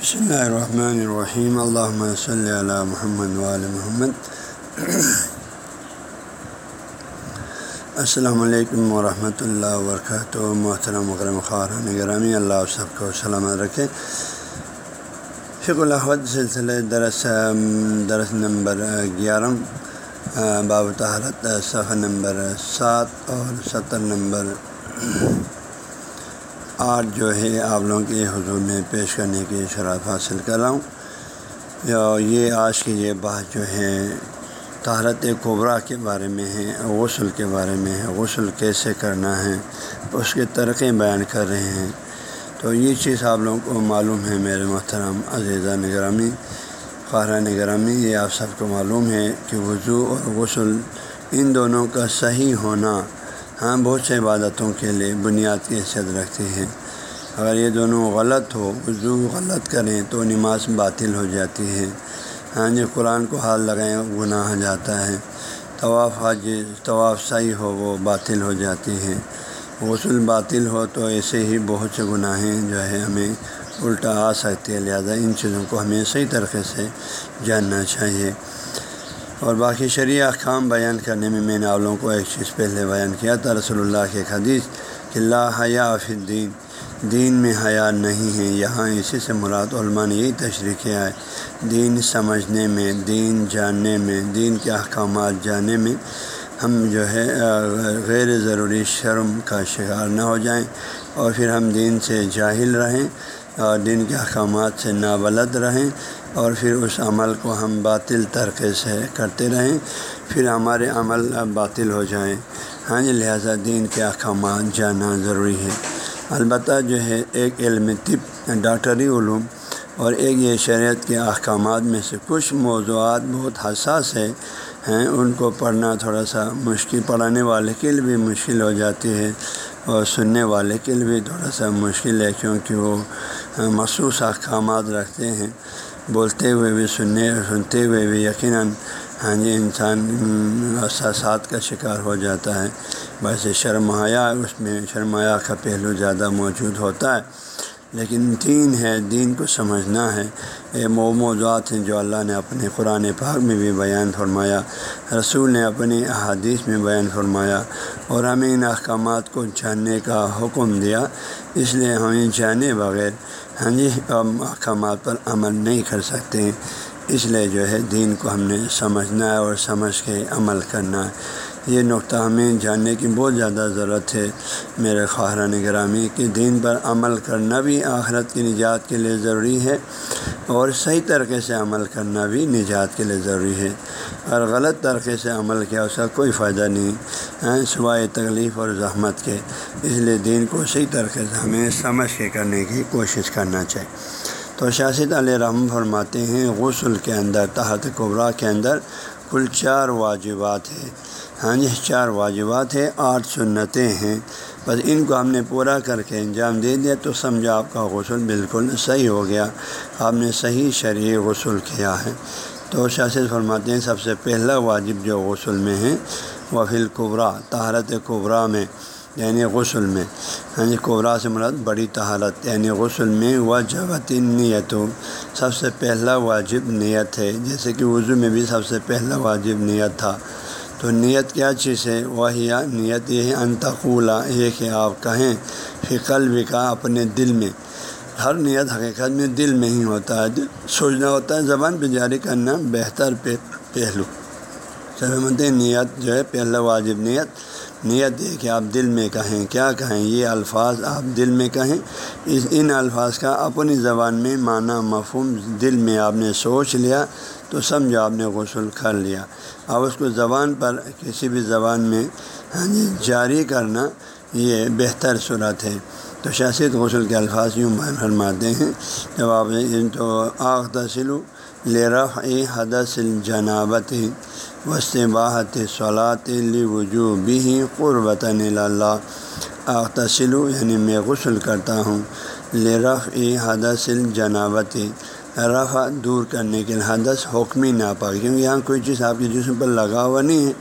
بسم اللہ الرحمن الرحیم اللہ صلی علی محمد وعلی محمد السلام علیکم ورحمۃ اللہ وبرکاتہ محترم مکرم خارن گرامی اللہ سب کو سلامت رکھے فک الحمد سلسلہ درس درس نمبر گیارہ باب تحرت صفحہ نمبر سات اور ستر نمبر آٹھ جو ہے آپ لوگوں کے حضور میں پیش کرنے کی شراب حاصل کر رہا ہوں۔ یہ آج کی یہ بات جو ہے طہارت قبرا کے بارے میں ہے، غسل کے بارے میں ہے، غسل کیسے کرنا ہے، اس کے ترقی بیان کر رہے ہیں۔ تو یہ چیز آپ لوگوں کو معلوم ہے میرے محترم عزیزہ نگرامی خارہ نگرامی یہ آپ سب کو معلوم ہے کہ وضو اور غسل ان دونوں کا صحیح ہونا ہاں بہت سے عبادتوں کے لیے بنیاد کی حیثیت رکھتی ہے اگر یہ دونوں غلط ہو، وضو غلط کریں تو نماز باطل ہو جاتی ہے۔ ہاں جی قرآن کو حال لگائیں گناہ جاتا ہے۔ طواف حج، طواف صحیح ہو، وہ باطل ہو جاتی ہے۔ غسل باطل ہو تو ایسے ہی بہت سے گناہیں جو ہے ہمیں الٹا آ سکتی ہے لہٰذا ان چیزوں کو ہمیں صحیح طریقے سے جاننا چاہیے۔ اور باقی شرعی احکام بیان کرنے میں میں نے آپ لوگوں کو ایک چیز پہلے بیان کیا تھا، رسول اللہ کے حدیث کہ لا حیا فی الدین، دین میں حیا نہیں ہے، یہاں اسی سے مراد علماء نے یہی تشریح کیا ہے۔ دین سمجھنے میں، دین جاننے میں، دین کے احکامات جاننے میں ہم جو ہے غیر ضروری شرم کا شکار نہ ہو جائیں اور پھر ہم دین سے جاہل رہیں اور دین کے احکامات سے نابلد رہیں۔ اور پھر اس عمل کو ہم باطل طریقے سے کرتے رہیں، پھر ہمارے عمل باطل ہو جائیں۔ ہاں جی لہٰذا دین کے احکامات جاننا ضروری ہے البتہ جو ہے، ایک علم طب، ڈاکٹری علوم اور ایک یہ شریعت کے احکامات میں سے کچھ موضوعات بہت حساس ہے، ہیں، ان کو پڑھنا تھوڑا سا مشکل، پڑھانے والے کے لیے بھی مشکل ہو جاتی ہے اور سننے والے کے لیے بھی تھوڑا سا مشکل ہے، کیونکہ وہ مخصوص احکامات رکھتے ہیں۔ بولتے ہوئے بھی، سننے، سنتے ہوئے بھی یقیناً ہاں جی انسان احساسات کا شکار ہو جاتا ہے۔ ویسے شرمایا، اس میں شرمایا کا پہلو زیادہ موجود ہوتا ہے۔ لیکن دین ہے، دین کو سمجھنا ہے۔ یہ وہ موضوعات ہیں جو اللہ نے اپنے قرآن پاک میں بھی بیان فرمایا۔ رسول نے اپنی احادیث میں بیان فرمایا۔ اور ہمیں ان احکامات کو جاننے کا حکم دیا۔ اس لیے ہمیں جانے بغیر ہاں جی احکامات پر عمل نہیں کر سکتے ہیں۔ اس لیے جو ہے، دین کو ہم نے سمجھنا ہے اور سمجھ کے عمل کرنا ہے۔ یہ نقطہ ہمیں جاننے کی بہت زیادہ ضرورت ہے۔ میرے خواہران گرامی، کہ دین پر عمل کرنا بھی آخرت کی نجات کے لیے ضروری ہے۔ اور صحیح طریقے سے عمل کرنا بھی نجات کے لیے ضروری ہے۔ اور غلط طریقے سے عمل کیا اس کا کوئی فائدہ نہیں ہاں، سوائے تکلیف اور زحمت کے۔ اس لیے دین کو صحیح طریقے سے ہمیں سمجھ کے کرنے کی کوشش کرنا چاہیے۔ تو شاست علیہ رحم فرماتے ہیں، غسل کے اندر، تحت قبرا کے اندر کل چار واجبات ہیں۔ ہاں جی چار واجبات ہیں، آٹھ سنتیں ہیں۔ بس ان کو ہم نے پورا کر کے انجام دے دیا تو سمجھا آپ کا غسل بالکل صحیح ہو گیا۔ آپ نے صحیح شرعی غسل کیا ہے۔ تو شاست فرماتے ہیں سب سے پہلا واجب جو غسل میں ہے وہ فل قبرا تہارت قبرا میں یعنی غسل میں۔ ہاں جی قبرا سے مراد بڑی تہارت یعنی غسل میں وجبت نیت سب سے پہلا واجب نیت ہے، جیسے کہ وضو میں بھی سب سے پہلا واجب نیت تھا۔ تو نیت کیا چیز ہے؟ وہ نیت یہ ہے انتقولہ یہ کہ آپ کہیں فکل بکا اپنے دل میں، ہر نیت حقیقت میں دل میں ہی ہوتا ہے۔ سوچنا ہوتا ہے، زبان پہ جاری کرنا بہتر پہ پہلو۔ سلامت نیت جو ہے، پہلا واجب نیت۔ نیت یہ کہ آپ دل میں کہیں۔ کیا کہیں؟ یہ الفاظ آپ دل میں کہیں۔ اس ان الفاظ کا اپنی زبان میں معنی، مفہوم دل میں آپ نے سوچ لیا۔ تو سمجھو آپ نے غسل کر لیا۔ اب اس کو زبان پر کسی بھی زبان میں ہاں جی جاری کرنا یہ بہتر صورت ہے۔ تو شاست غسل کے الفاظ یوں فرماتے ہیں، جب آپ تو آخ تسلو لرف حدث الجنابت وسط باحت صلاۃ لی وجو بھی قربت اللہ۔ آخ تسلو یعنی میں غسل کرتا ہوں۔ لرف حدث الجنابت رفع دور کرنے کے لیے حدث حکمی ناپاک کیونکہ یہاں کوئی چیز آپ کے جسم پر لگا ہوا نہیں ہے۔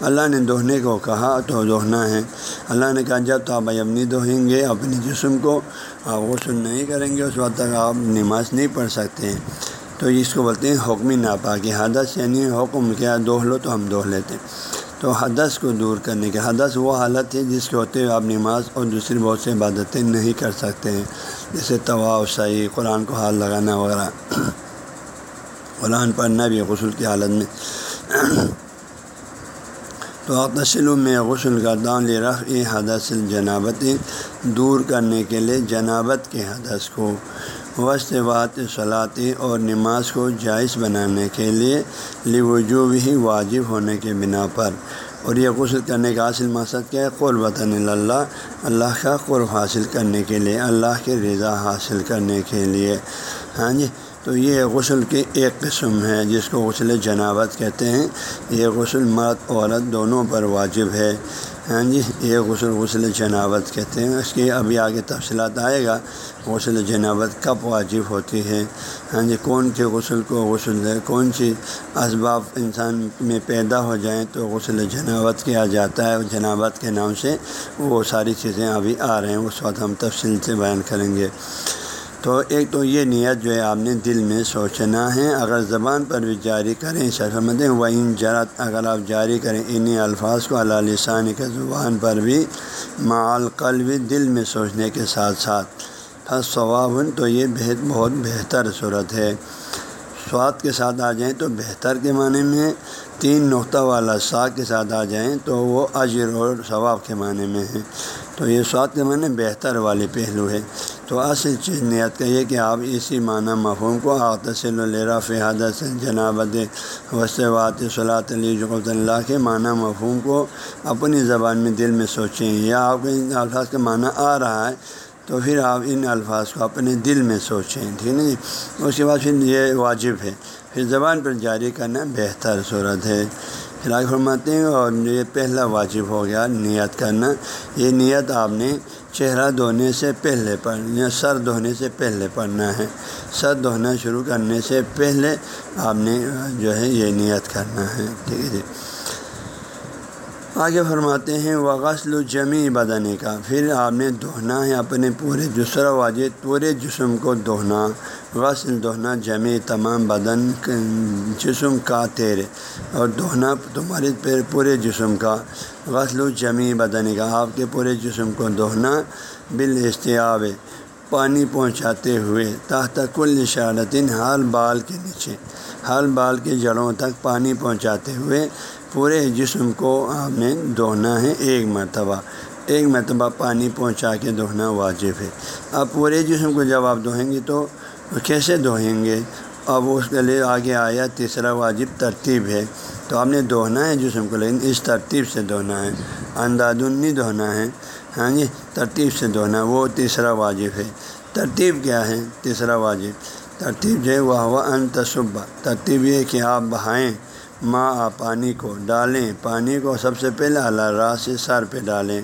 اللہ نے دہنے کو کہا، تو دہنا ہے۔ اللہ نے کہا، جب تو آپ اپنی دہیں گے اپنے جسم کو آپ غسل نہیں کریں گے، اس وقت تک آپ نماز نہیں پڑھ سکتے۔ ہیں تو اس کو بولتے ہیں حکمی ناپاکی حدث یعنی حکم کیا دوہ لو تو ہم دوہ لیتے ہیں۔ تو حدث کو دور کرنے کے حدث وہ حالت ہے جس کے ہوتے ہوئے آپ نماز اور دوسری بہت سی عبادتیں نہیں کر سکتے ہیں۔ جیسے طوا صحیح قرآن کو ہاتھ لگانا وغیرہ۔ قرآن پڑھنا بھی غسل کی حالت میں۔ تو آپ میں غسل کا دان رخ حدث الجنابت، دور کرنے کے لیے جنابت کے حدث کو۔ وسط بات صلاحی اور نماز کو جائز بنانے کے لیے۔ لوجوب ہی واجب ہونے کے بنا پر۔ اور یہ غسل کرنے کا حاصل مقصد کیا ہے؟ قربۃ اللہ اللہ کا قرب حاصل کرنے کے لیے، اللہ کی رضا حاصل کرنے کے لیے۔ ہاں جی تو یہ غسل کی ایک قسم ہے، جس کو غسل جنابت کہتے ہیں۔ یہ غسل مرد، عورت دونوں پر واجب ہے۔ ہاں جی یہ غسل غسل جنابت کہتے ہیں۔ اس کی ابھی آگے تفصیلات آئے گا۔ غسل جنابت کب واجب ہوتی ہے؟ ہاں جی کون کے غسل کو غسل ہے؟ کون سی اسباب انسان میں پیدا ہو جائیں تو غسل جنابت کیا جاتا ہے؟ جنابت کے نام سے وہ ساری چیزیں ابھی آ رہے ہیں، اس وقت ہم تفصیل سے بیان کریں گے۔ تو ایک تو یہ نیت جو ہے آپ نے دل میں سوچنا ہے، اگر زبان پر بھی جاری کریں سرمد و ان جرات اگر آپ جاری کریں انہیں الفاظ کو اللہ لسانی کے زبان پر بھی مال قلب، دل میں سوچنے کے ساتھ ساتھ۔ ثواب تو یہ بہت بہت بہتر صورت ہے۔ سواد کے ساتھ آ جائیں تو بہتر کے معنی میں، تین نقطہ والا سا کے ساتھ آ جائیں تو وہ اجر اور ثواب کے معنی میں ہے۔ تو یہ سواد کے معنی بہتر والی پہلو ہے۔ تو اصل چیز نیت کا یہ کہ آپ اسی معنی مفہوم کو آتسل الرا فحادت سے جنابت وسوات صلاۃ علی جغت اللہ کے معنی مفہوم کو اپنی زبان میں دل میں سوچیں یا آپ کے الفاظ کا معنی آ رہا ہے تو پھر آپ ان الفاظ کو اپنے دل میں سوچیں، ٹھیک ہے جی اس کے بعد پھر یہ واجب ہے۔ پھر زبان پر جاری کرنا بہتر صورت ہے۔ پھر فرماتے ہیں اور یہ پہلا واجب ہو گیا نیت کرنا۔ یہ نیت آپ نے چہرہ دھونے سے پہلے پڑھنا سر دھونے سے پہلے پڑھنا ہے۔ سر دھونا شروع کرنے سے پہلے آپ نے جو ہے یہ نیت کرنا ہے۔ ٹھیک ہے جی۔ آگے فرماتے ہیں وہ غسل جمی بدنی کا پھر آپ نے دہنا ہے اپنے پورے دوسرا واجب پورے جسم کو دہنا، غسل، دہنا جمی تمام بدن جسم کا تیرے۔ اور دہنا تمہارے پورے جسم کا۔ غسل جمی بدنی کا آپ کے پورے جسم کو دہنا بالاستیاب پانی پہنچاتے ہوئے، تحت کل اشارتن ہر بال کے نیچے۔ ہر بال کے جڑوں تک پانی پہنچاتے ہوئے پورے جسم کو آپ نے دہنا ہے، ایک مرتبہ ایک مرتبہ پانی پہنچا کے دہنا واجب ہے۔ اب پورے جسم کو جب آپ دھوئیں گے تو کیسے دھوئیں گے؟ اب اس کے لیے آگے آیا تیسرا واجب ترتیب ہے۔ تو آپ نے دہنا ہے جسم کو، لیکن اس ترتیب سے دہنا ہے۔ اندازنی دہنا ہے۔ ہاں جی ترتیب سے دہنا وہ تیسرا واجب ہے۔ ترتیب کیا ہے؟ تیسرا واجب۔ ترتیب جو ہے، وہ ہوا ان تصبہ ترتیب یہ کہ آپ بہائیں۔ ماں پانی کو ڈالیں۔ پانی کو سب سے پہلے اللہ راہ سے سر پہ ڈالیں۔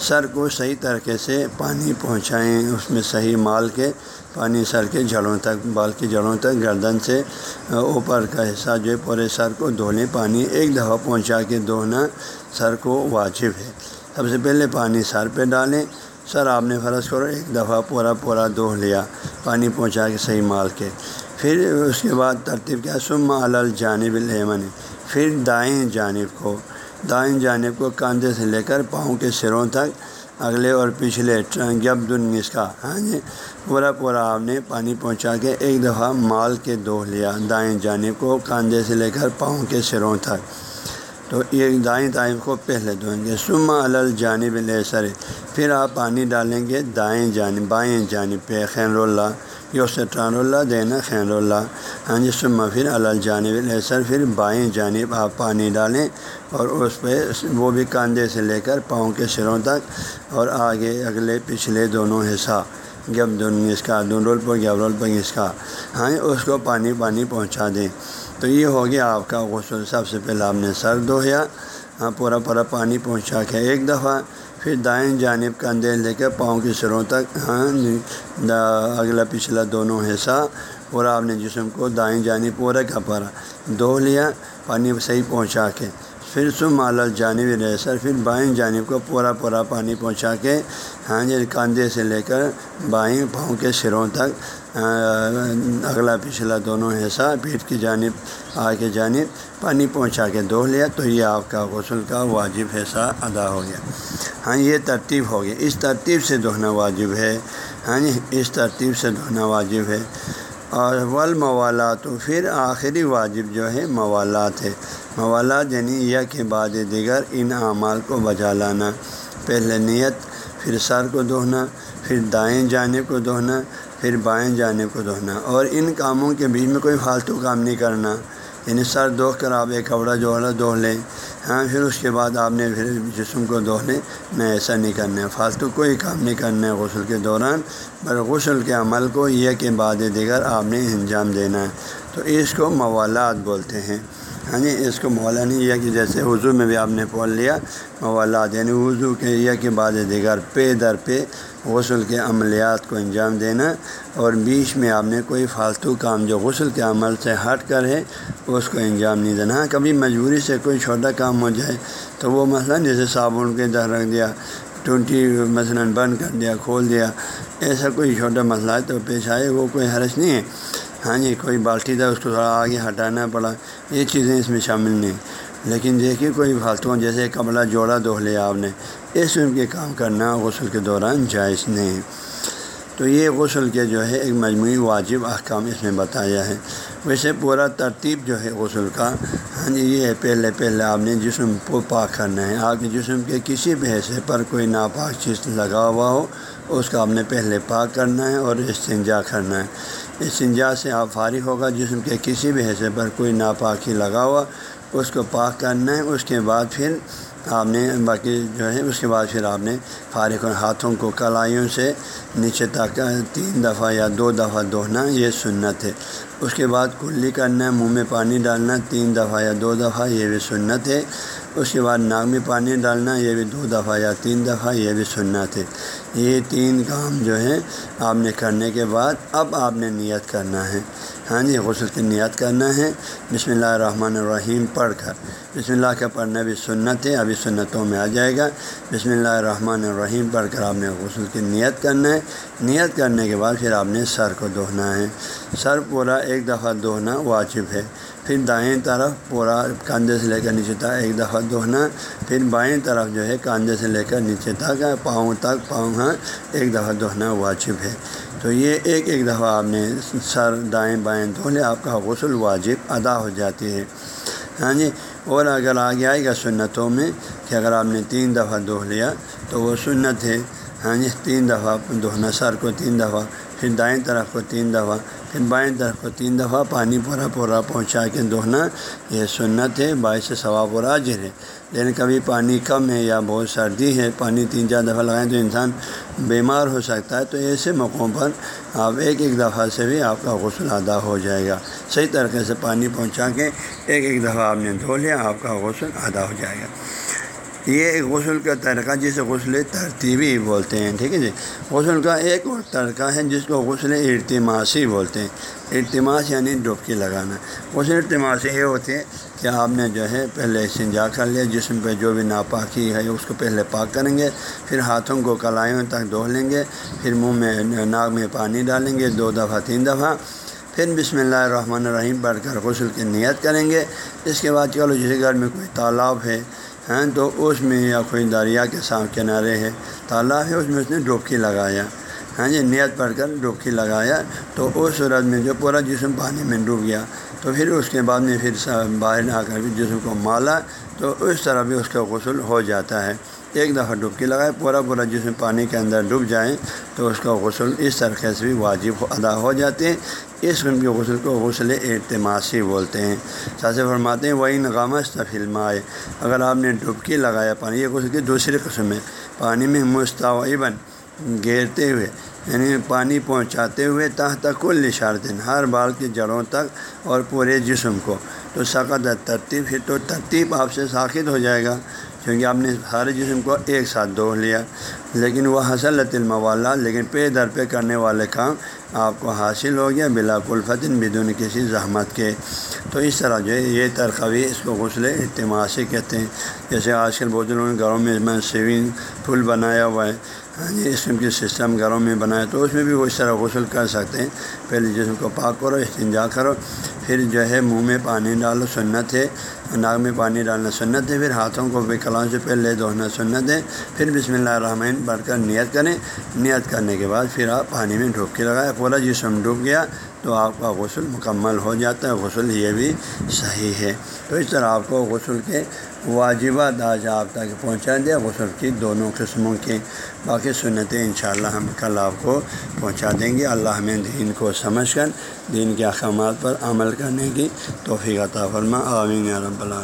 سر کو صحیح طریقے سے پانی پہنچائیں۔ اس میں صحیح مال کے پانی سر کے جڑوں تک، بال کی جڑوں تک، گردن سے اوپر کا حصہ جو ہے، پورے سر کو دھولیں پانی ایک دفعہ پہنچا کے دھونا سر کو واجب ہے۔ سب سے پہلے پانی سر پہ ڈالیں۔ سر، آپ نے فرض کرو ایک دفعہ پورا پورا دھو لیا، پانی پہنچا کے صحیح مال کے۔ پھر اس کے بعد ترتیب کیا؟ سما الجانب الحمن پھر دائیں جانب کو، دائیں جانب کو کاندھے سے لے کر پاؤں کے سروں تک، اگلے اور پچھلے جب دنس کا۔ ہاں جی؟ پورا پورا آپ نے پانی پہنچا کے ایک دفعہ مال کے دو لیا، دائیں جانب کو کاندھے سے لے کر پاؤں کے سروں تک۔ تو یہ دائیں دائیں کو پہلے دھوئیں گے۔ سما الجانب لے سر پھر آپ پانی ڈالیں گے۔ دائیں جانب، بائیں جانب پہ خیر اللہ یوسٹران اللہ دینا خیر اللہ ہاں جی سما پھر الجانب سر پھر بائیں جانب آپ پانی ڈالیں اور اس پہ وہ بھی کاندھے سے لے کر پاؤں کے سروں تک اور آگے اگلے پچھلے دونوں حصہ۔ گب دون اس کا دون رول پر گب رول پر اس کا۔ ہاں جی، اس کو پانی پانی پہنچا دیں۔ تو یہ ہو گیا آپ کا غسل۔ سب سے پہلے آپ نے سر دھویا ہاں پورا پورا پانی پہنچا کے ایک دفعہ پھر دائیں جانب کا لے کے پاؤں کی سروں تک ہاں اگلا پچھلا دونوں حصہ، اور آپ نے جسم کو دائیں جانب پورا کا پورا دھو لیا، پانی صحیح پہنچا کے پھر سم مال جانب ریسر پھر بائیں جانب کو پورا پورا پانی پہنچا کے ہاں جی کاندھے سے لے کر بائیں پاؤں کے سروں تک اگلا پچھلا دونوں حصہ پیٹھ کی جانب آ کے جانب، پانی پہنچا کے دھو لیا تو یہ آپ کا غسل کا واجب حصہ ادا ہو گیا۔ ہاں یہ ترتیب ہو گیا اس ترتیب سے دھونا واجب ہے۔ ہاں جی اس ترتیب سے دھونا واجب ہے۔ اور ول موالات پھر آخری واجب جو ہے، موالات ہے۔ موالات یعنی یہ کے بعد دیگر ان اعمال کو بجا لانا۔ پہلے نیت، پھر سر کو دہنا پھر دائیں جانب کو دہنا پھر بائیں جانب کو دہنا اور ان کاموں کے بیچ میں کوئی فالتو کام نہیں کرنا یعنی سر دوہ کر آپ ایک کپڑا جو ہے لیں ہاں پھر اس کے بعد آپ نے پھر جسم کو دہنے نہ ایسا نہیں کرنا ہے فالتو کوئی کام نہیں کرنا ہے غسل کے دوران پر غسل کے عمل کو یہ کہ بعد دیگر آپ نے انجام دینا ہے۔ تو اس کو موالات بولتے ہیں۔ ہاں جی اس کو مولا نہیں یہ کہ جیسے وضو میں بھی آپ نے پول لیا موالات یعنی وضو کے یہ کہ بعد دیگر پے در پہ غسل کے عملیات کو انجام دینا۔ اور بیچ میں آپ نے کوئی فالتو کام جو غسل کے عمل سے ہٹ کر ہے، اس کو انجام نہیں دینا۔ ہاں کبھی مجبوری سے کوئی چھوٹا کام ہو جائے تو وہ مثلا جیسے صابن کے در رکھ دیا، ٹونٹی مثلاً بند کر دیا، کھول دیا، ایسا کوئی چھوٹا مسئلہ ہے تو پیش آئے، وہ کوئی حرج نہیں ہے۔ ہاں جی کوئی بالٹی تھا، اس کو تھوڑا آگے ہٹانا پڑا۔ یہ چیزیں اس میں شامل نہیں۔ لیکن دیکھیے، کوئی فالتو جیسے کپڑا جوڑا دھو لیا آپ نے۔ اس میں کے کام کرنا غسل کے دوران جائز نہیں۔ تو یہ غسل کے جو ہے، ایک مجموعی واجب احکام اس میں بتایا ہے۔ ویسے پورا ترتیب جو ہے غسل کا ہاں جی یہ ہے، پہلے پہلے آپ نے جسم کو پاک کرنا ہے۔ آپ کے جسم کے کسی بھی حصے پر کوئی ناپاک چیز لگا ہوا ہو، اس کا آپ نے پہلے پاک کرنا ہے اور استنجا کرنا ہے۔ استنجا سے آپ فارغ ہوگا، جسم کے کسی بھی حصے پر کوئی ناپاکی لگا ہوا، اس کو پاک کرنا ہے، اس کے بعد پھر آپ نے باقی جو ہے، اس کے بعد پھر آپ نے فارغ ہاتھوں کو کلائیوں سے نیچے تک تین دفعہ یا دو دفعہ دھونا یہ سنت ہے۔ اس کے بعد کلی کرنا ہے منہ میں پانی ڈالنا، تین دفعہ یا دو دفعہ، یہ بھی سنت ہے۔ اس کے بعد ناک میں پانی ڈالنا، یہ بھی دو دفعہ یا تین دفعہ، یہ بھی سنت ہے۔ یہ تین کام جو ہے آپ نے کرنے کے بعد اب آپ نے نیت کرنا ہے۔ ہاں جی غسل کی نیت کرنا ہے۔ بسم اللہ الرحمن الرحیم، پڑھ کر۔ بسم اللہ کا پڑھنا بھی سنت ہے، ابھی سنتوں میں آ جائے گا۔ بسم اللہ الرحمن الرحیم، پڑھ کر آپ نے غسل کی نیت کرنا ہے۔ نیت کرنے کے بعد پھر آپ نے سر کو دہنا ہے۔ سر پورا ایک دفعہ دہنا واجب ہے۔ پھر دائیں طرف پورا کاندھے سے لے کر نیچے تک ایک دفعہ دہنا پھر بائیں طرف جو ہے کاندھے سے لے کر نیچے تک، پاؤں تک، پاؤں ہاں ایک دفعہ دہنا واجب ہے۔ تو یہ ایک ایک دفعہ آپ نے سر دائیں بائیں دھو لے آپ کا غسل واجب ادا ہو جاتی ہے۔ ہاں جی اور اگر آگے آئے گا سنتوں میں کہ اگر آپ نے تین دفعہ دھو لیا تو وہ سنت ہے۔ ہاں جی تین دفعہ دھونا سر کو تین دفعہ، پھر دائیں طرف کو تین دفعہ پھر بائیں طرف کو تین دفعہ پانی پورا پورا پہنچا کے دہنا، یہ سنت ہے، باعث ثواب اور عاجر ہے۔ لیکن کبھی پانی کم ہے یا بہت سردی ہے، پانی تین چار دفعہ لگائیں تو انسان بیمار ہو سکتا ہے۔ تو ایسے موقعوں پر آپ ایک ایک دفعہ سے بھی آپ کا غسل ادا ہو جائے گا۔ صحیح طریقے سے پانی پہنچا کے ایک ایک دفعہ آپ نے دھو لیا، آپ کا غسل ادا ہو جائے گا۔ یہ ایک غسل کا طریقہ جسے غسل ترتیبی بولتے ہیں، ٹھیک ہے جی؟ غسل کا ایک اور طریقہ ہے جس کو غسل ارتماسی بولتے ہیں۔ ارتماس یعنی ڈبکی لگانا۔ غسل ارتماسی یہ ہوتے ہیں کہ آپ نے جو ہے پہلے سنجا کر لیا، جسم پہ جو بھی ناپاکی ہے اس کو پہلے پاک کریں گے، پھر ہاتھوں کو کلائیوں تک دھو لیں گے، پھر منہ میں ناک میں پانی ڈالیں گے، دو دفعہ، تین دفعہ۔ پھر بسم اللہ الرحمن الرحیم پڑھ کر غسل کی نیت کریں گے۔ اس کے بعد چلو جس گھر میں کوئی تالاب ہے ہیں تو اس میں یا کوئی دریا کے ساتھ کنارے ہے تالاب ہے، اس میں اس نے ڈوبکی لگایا۔ ہاں جی نیت پڑھ کر ڈوبکی لگایا۔ تو اس صورت میں جو پورا جسم پانی میں ڈوب گیا۔ تو پھر اس کے بعد میں پھر باہر آ کر بھی جسم کو مالا۔ تو اس طرح بھی اس کا غسل ہو جاتا ہے۔ ایک دفعہ ڈبکی لگائے، پورا پورا جسم پانی کے اندر ڈوب جائیں تو اس کا غسل اس طریقے سے بھی واجب ادا ہو جاتے ہیں۔ اس قسم کے غسل کو غسل اعتماسی بولتے ہیں۔ ساسے فرماتے ہیں وہ نغامس فلم آئے اگر آپ نے ڈبکی لگایا پانی، یہ غسل کی دوسری قسم ہے۔ پانی میں مستعبن گھیرتے ہوئے یعنی پانی پہنچاتے ہوئے تحت کل اشارتیں ہر بال کی جڑوں تک اور پورے جسم کو۔ تو سقط ترتیب ہے تو ترتیب آپ سے ساخت ہو جائے گا۔ کیونکہ آپ نے سارے جسم کو ایک ساتھ دو لیا۔ لیکن وہ حسلت الموالا، لیکن پے در پہ کرنے والے کام آپ کو حاصل ہو گیا بلا کلفتن بدون کسی زحمت کے۔ تو اس طرح جو ہے یہ ترقوی اس کو غسل اجتماع سے کہتے ہیں۔ جیسے آج کل بہت لوگوں نے گھروں میں میں سوئنگ پل بنایا ہوا ہے ہاں جی اس کے سسٹم گھروں میں بنایا، تو اس میں بھی وہ اس طرح غسل کر سکتے ہیں۔ پہلے جسم کو پاک کرو، استنجا کرو۔ پھر جو ہے منہ میں پانی ڈالو، سنت ہے۔ ناک میں پانی ڈالنا سنت ہے، پھر ہاتھوں کو بھی کلاؤں سے پہلے دھونا سنت ہے۔ پھر بسم اللہ الرحمن پڑھ کر نیت کریں۔ نیت کرنے کے بعد پھر آپ پانی میں ڈوب لگائیں۔ پورا جسم جی ڈوب گیا۔ تو آپ کا غسل مکمل ہو جاتا ہے، غسل یہ بھی صحیح ہے۔ تو اس طرح آپ کو غسل کے واجبات آج آپ تک پہنچا دیا، غسل کی دونوں قسموں کے باقی سنتیں انشاءاللہ ہم کل آپ کو پہنچا دیں گے۔ اللہ ہمیں دین کو سمجھ کر، دین کے احکامات پر عمل کرنے کی توفیق عطا فرما۔ آمین رب اللہ